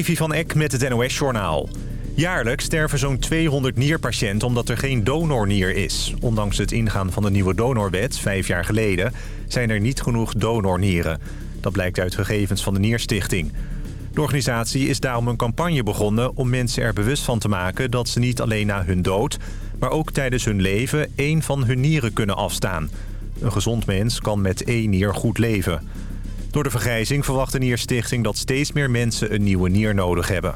Evi van Eck met het NOS-journaal. Jaarlijks sterven zo'n 200 nierpatiënten omdat er geen donornier is. Ondanks het ingaan van de nieuwe donorwet, vijf jaar geleden... zijn er niet genoeg donornieren. Dat blijkt uit gegevens van de Nierstichting. De organisatie is daarom een campagne begonnen om mensen er bewust van te maken... dat ze niet alleen na hun dood, maar ook tijdens hun leven... één van hun nieren kunnen afstaan. Een gezond mens kan met één nier goed leven... Door de vergrijzing verwacht de Nierstichting dat steeds meer mensen een nieuwe nier nodig hebben.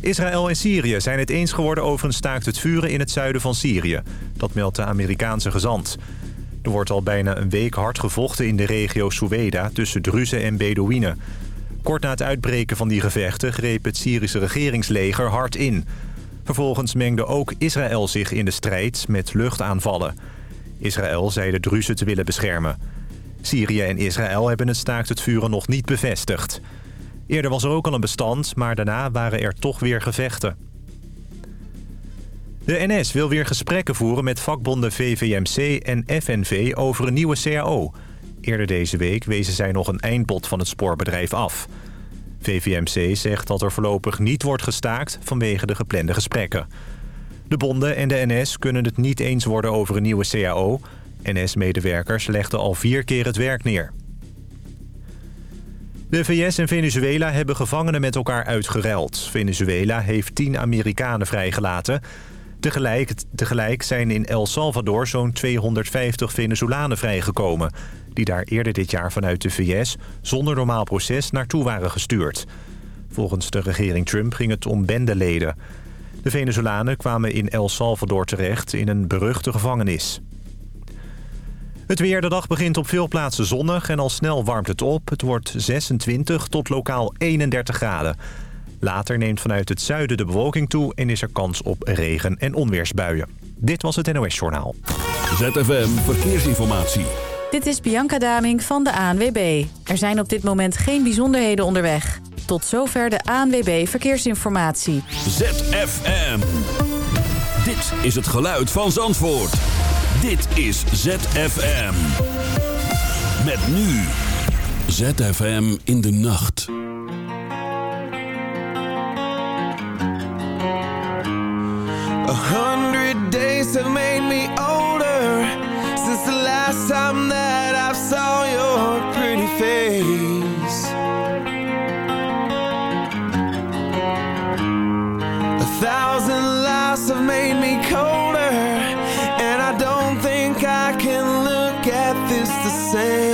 Israël en Syrië zijn het eens geworden over een staakt het vuren in het zuiden van Syrië. Dat meldt de Amerikaanse gezant. Er wordt al bijna een week hard gevochten in de regio Soueda tussen Druzen en Bedouinen. Kort na het uitbreken van die gevechten greep het Syrische regeringsleger hard in. Vervolgens mengde ook Israël zich in de strijd met luchtaanvallen. Israël zei de Druzen te willen beschermen. Syrië en Israël hebben het staakt het vuren nog niet bevestigd. Eerder was er ook al een bestand, maar daarna waren er toch weer gevechten. De NS wil weer gesprekken voeren met vakbonden VVMC en FNV over een nieuwe CAO. Eerder deze week wezen zij nog een eindbod van het spoorbedrijf af. VVMC zegt dat er voorlopig niet wordt gestaakt vanwege de geplande gesprekken. De bonden en de NS kunnen het niet eens worden over een nieuwe CAO... NS-medewerkers legden al vier keer het werk neer. De VS en Venezuela hebben gevangenen met elkaar uitgeruild. Venezuela heeft tien Amerikanen vrijgelaten. Tegelijk, tegelijk zijn in El Salvador zo'n 250 Venezolanen vrijgekomen... die daar eerder dit jaar vanuit de VS zonder normaal proces naartoe waren gestuurd. Volgens de regering Trump ging het om bendeleden. De Venezolanen kwamen in El Salvador terecht in een beruchte gevangenis. Het weer de dag begint op veel plaatsen zonnig en al snel warmt het op. Het wordt 26 tot lokaal 31 graden. Later neemt vanuit het zuiden de bewolking toe en is er kans op regen- en onweersbuien. Dit was het NOS Journaal. ZFM Verkeersinformatie. Dit is Bianca Daming van de ANWB. Er zijn op dit moment geen bijzonderheden onderweg. Tot zover de ANWB Verkeersinformatie. ZFM. Dit is het geluid van Zandvoort. Dit is ZFM. Met nu. ZFM in de nacht. A hundred days have made me older Since the last time that I saw your pretty face A thousand lies have made me colder same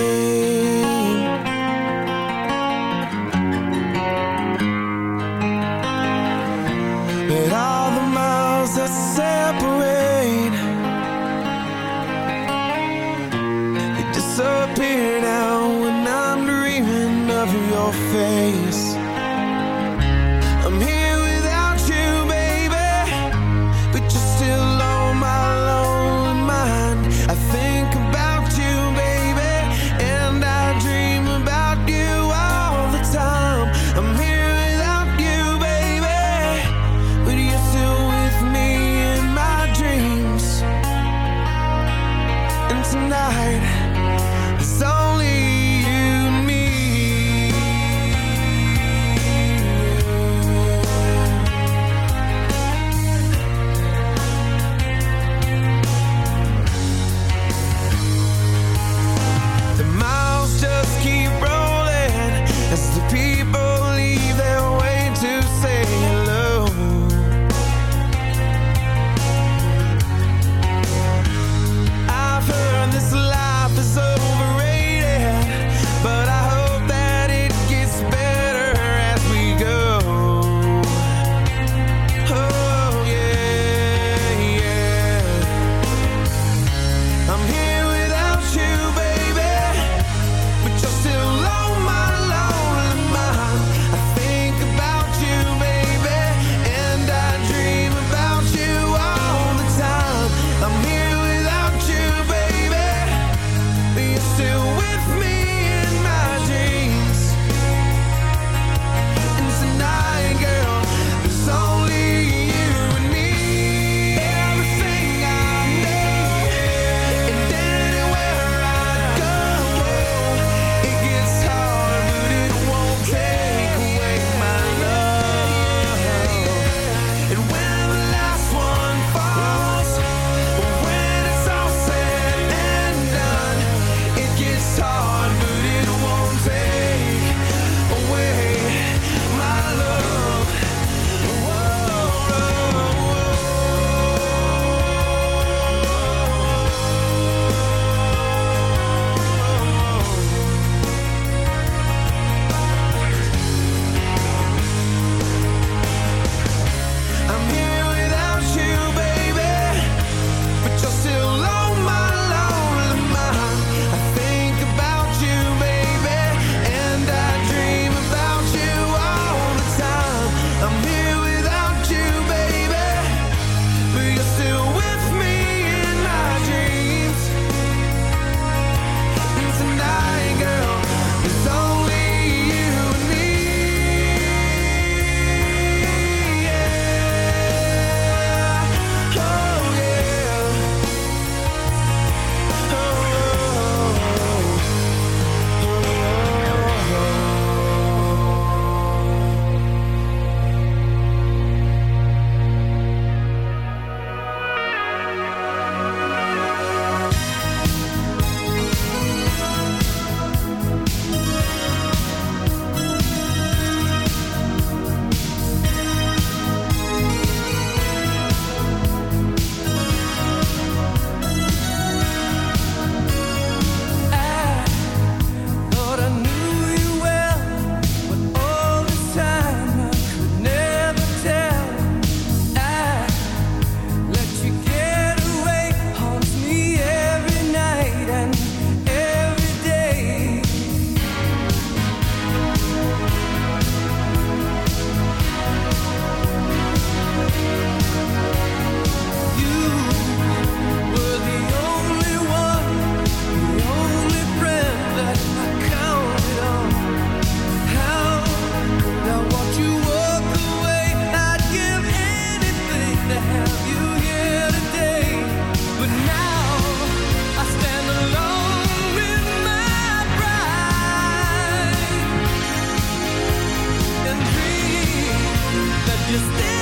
taking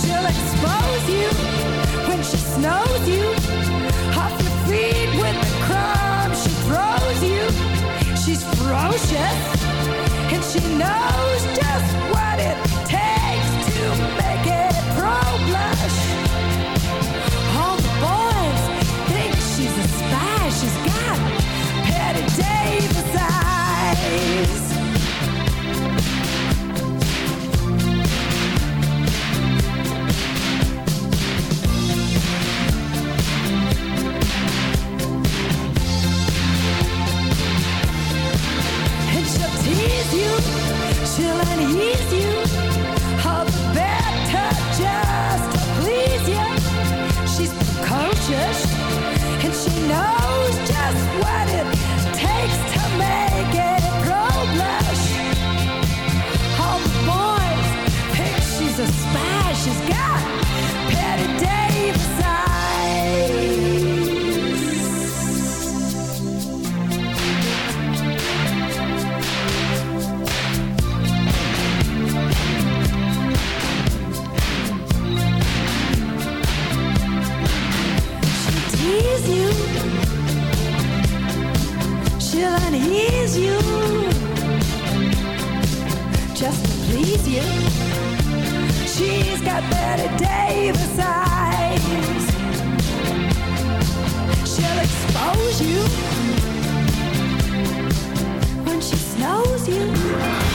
She'll expose you when she you. Off with the crumbs she throws you. She's ferocious and she knows just what it takes you, she'll unease you, got Bette Davis eyes. She'll expose you when she snows you.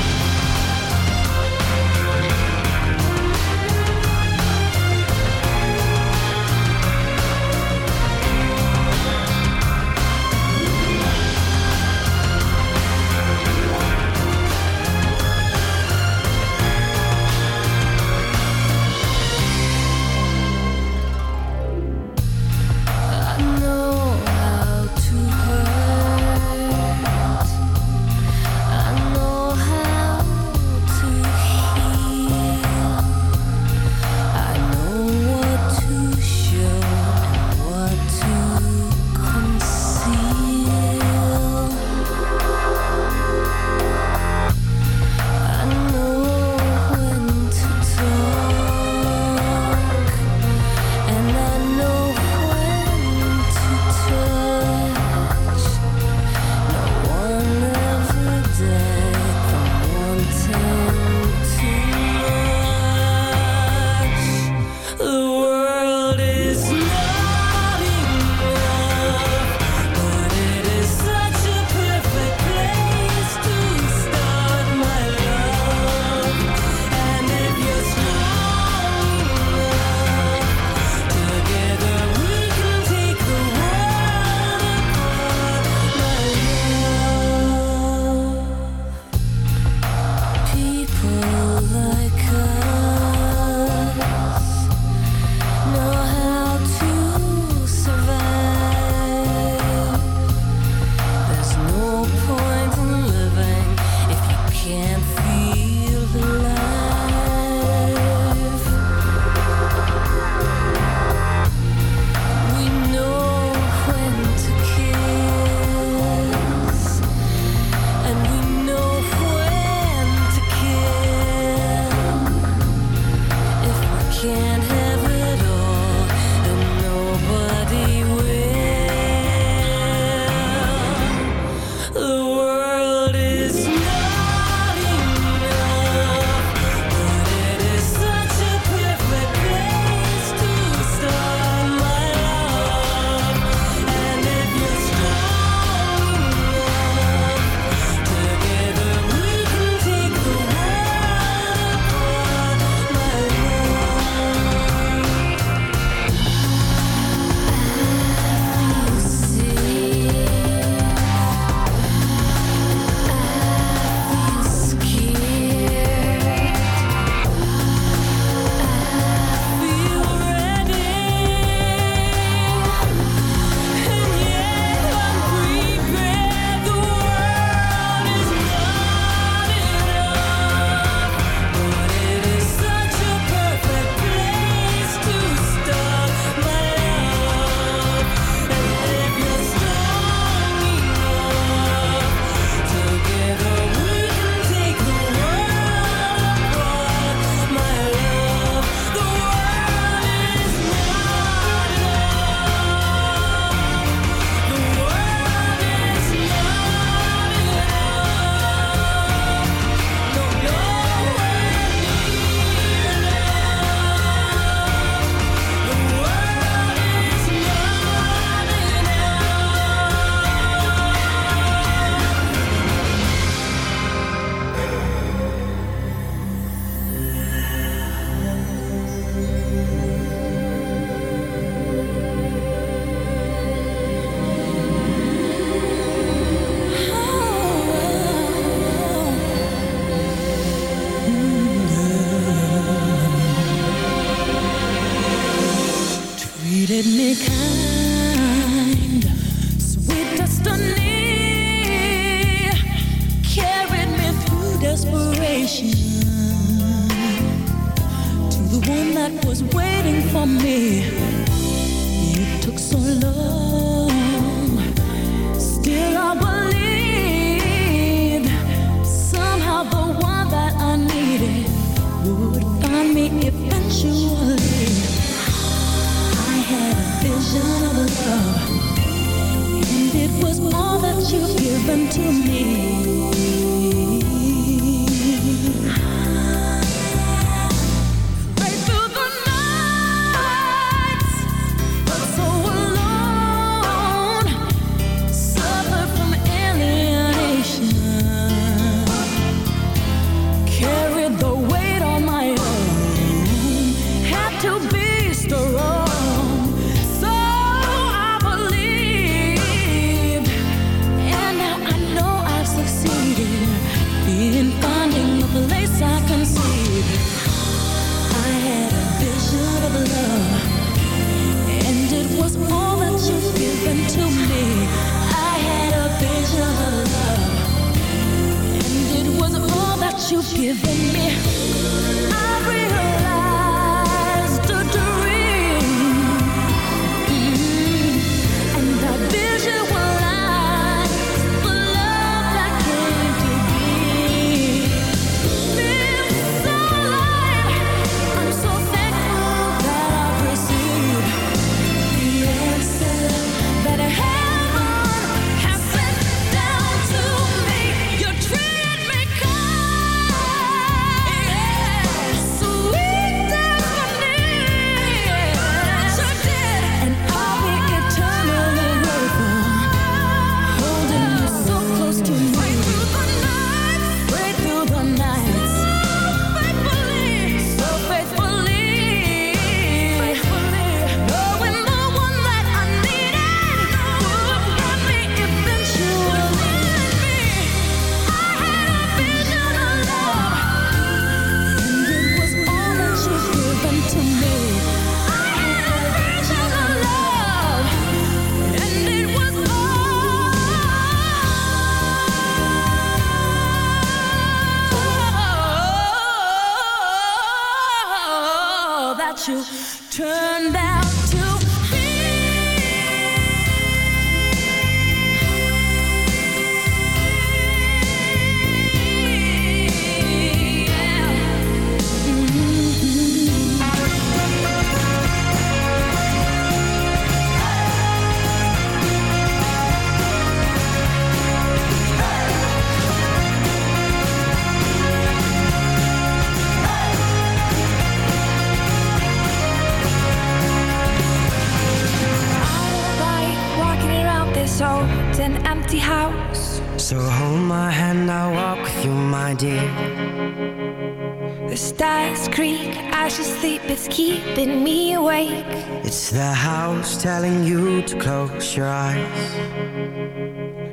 eyes creak, I should sleep, it's keeping me awake. It's the house telling you to close your eyes.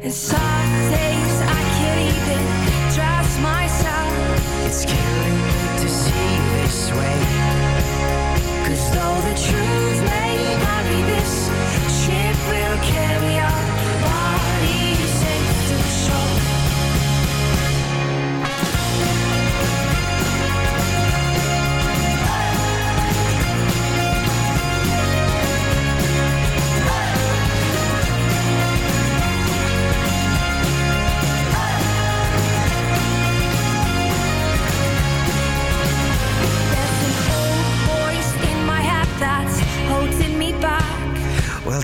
And some days I can't even trust myself. It's killing me to see you this way. Cause though the truth may not be this, ship will carry on.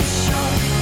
still short.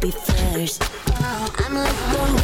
Be first. Oh, I'm like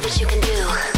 see what you can do.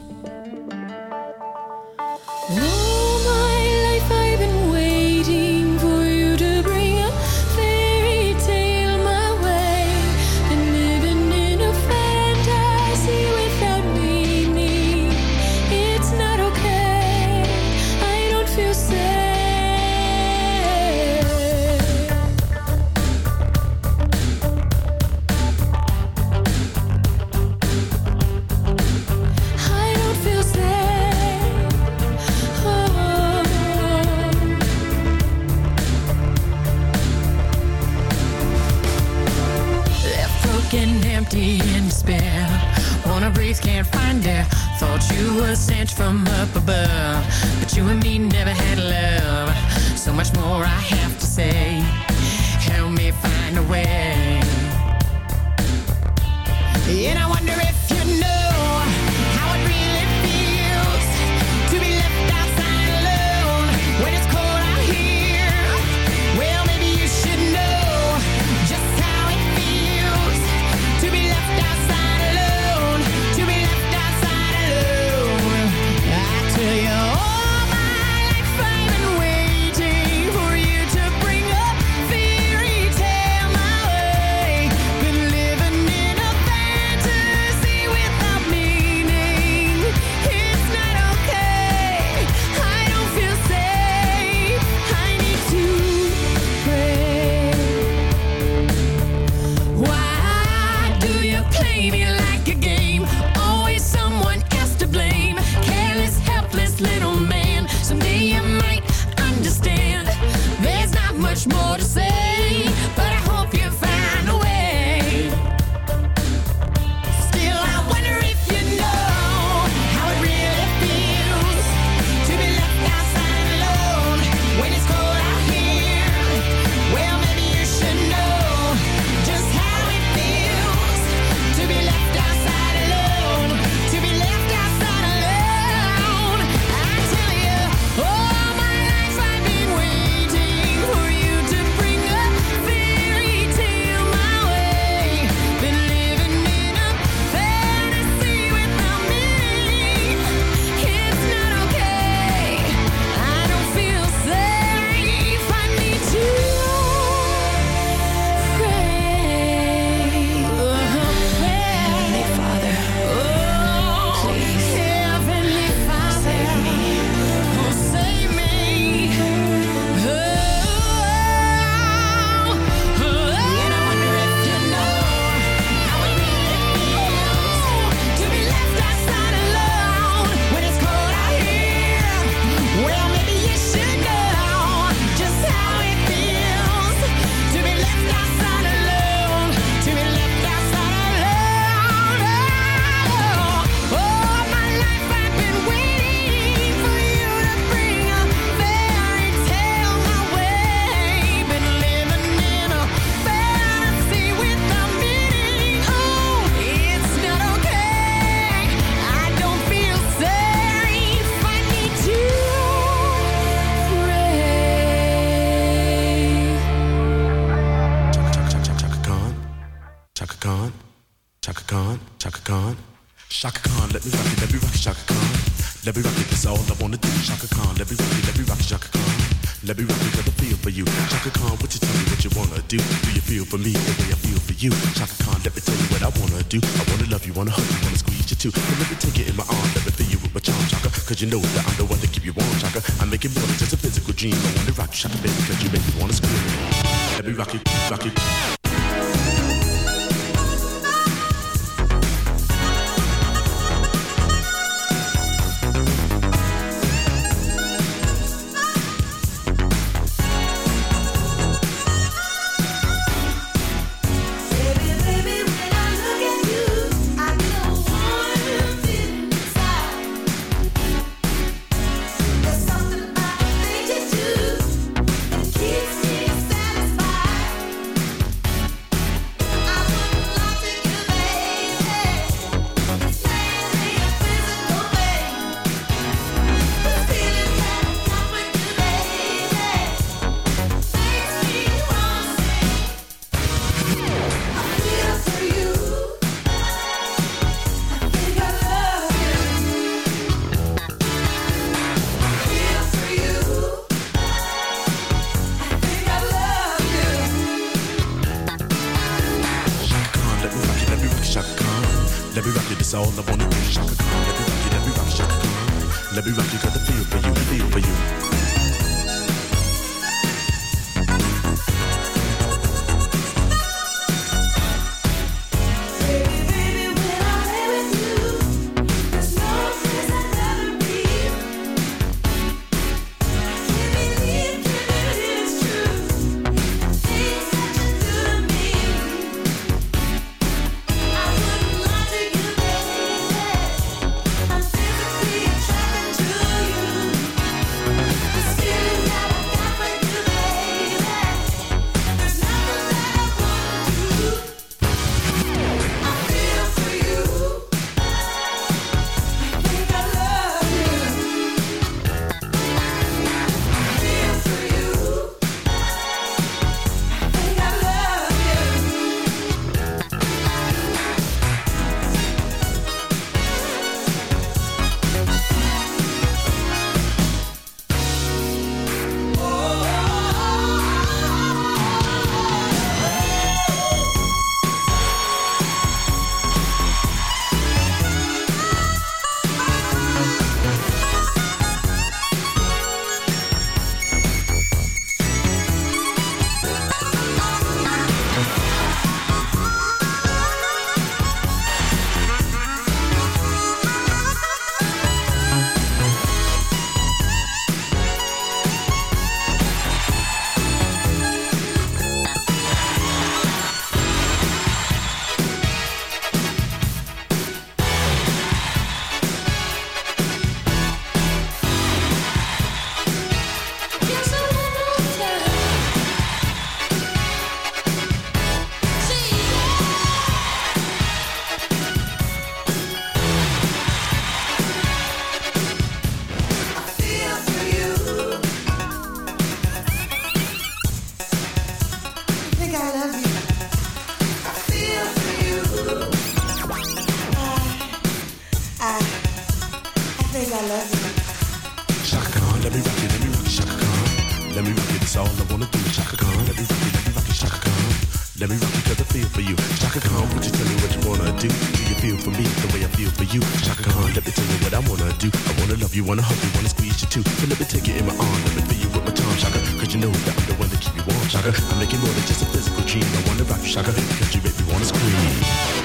sent from up above, but you and me never had love. So much more I had.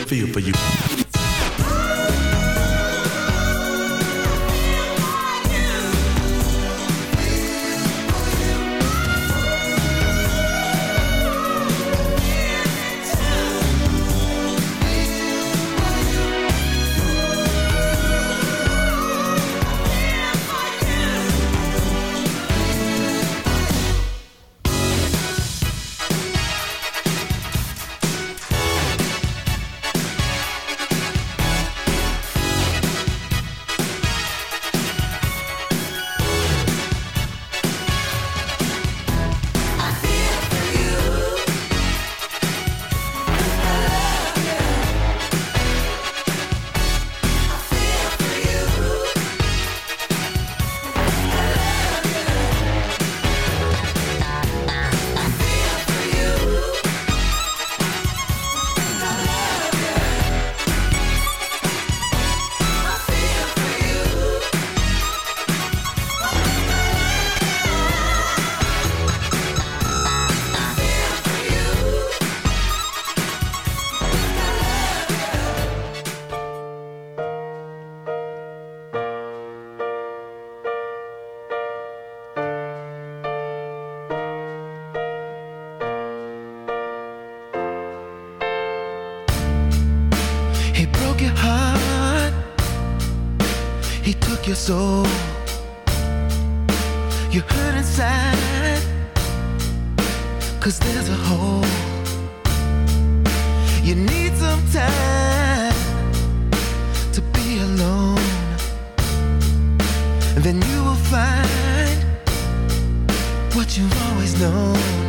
Feel for you. What you've always known.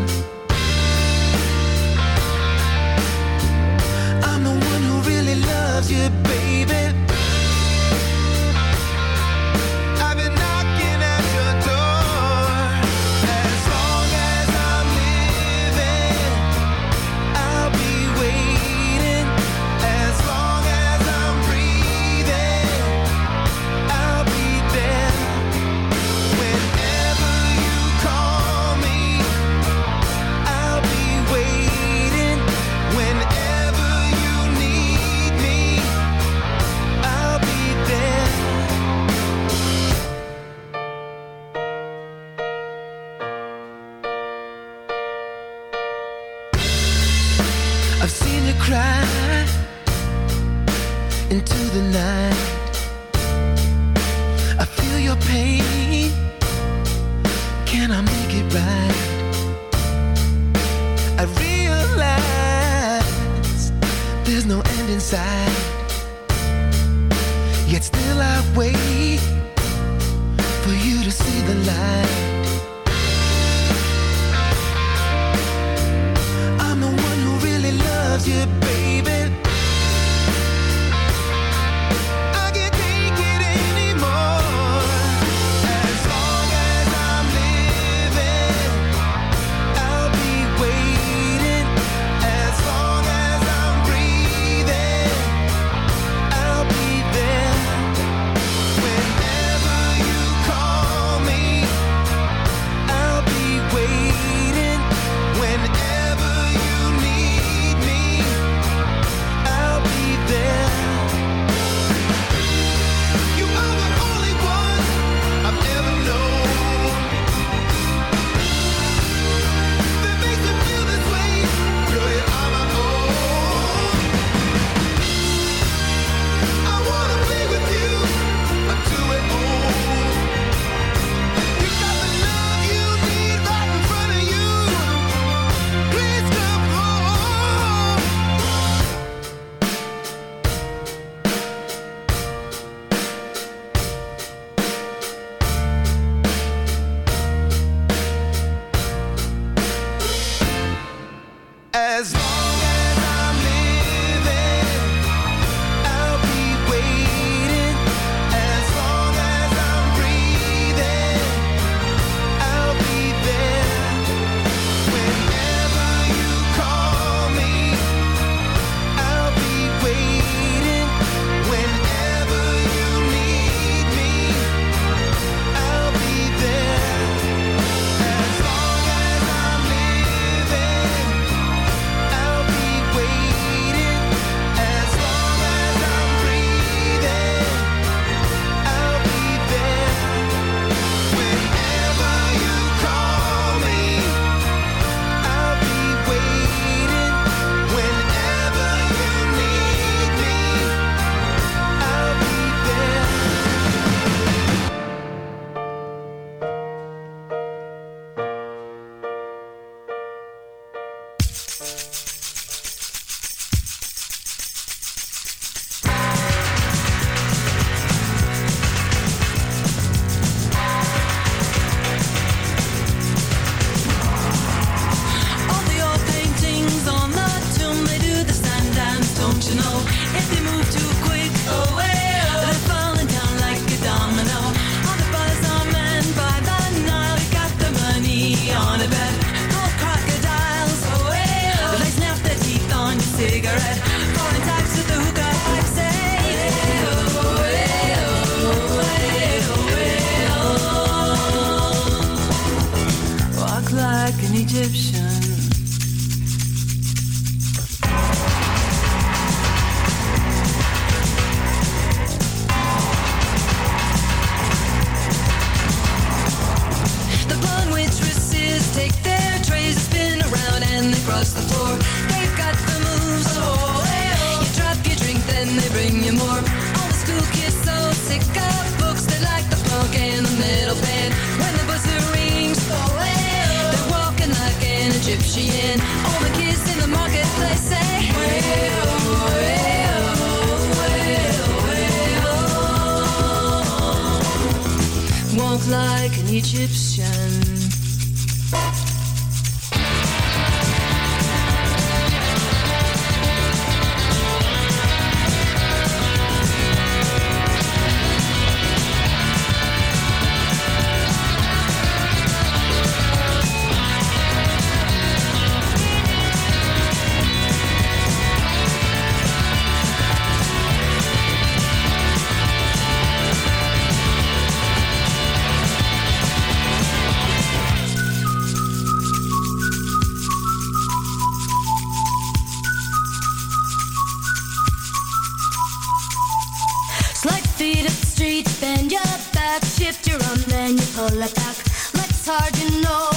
feet up the street, bend your back, shift your arm, then you pull it back. Life's hard, you know.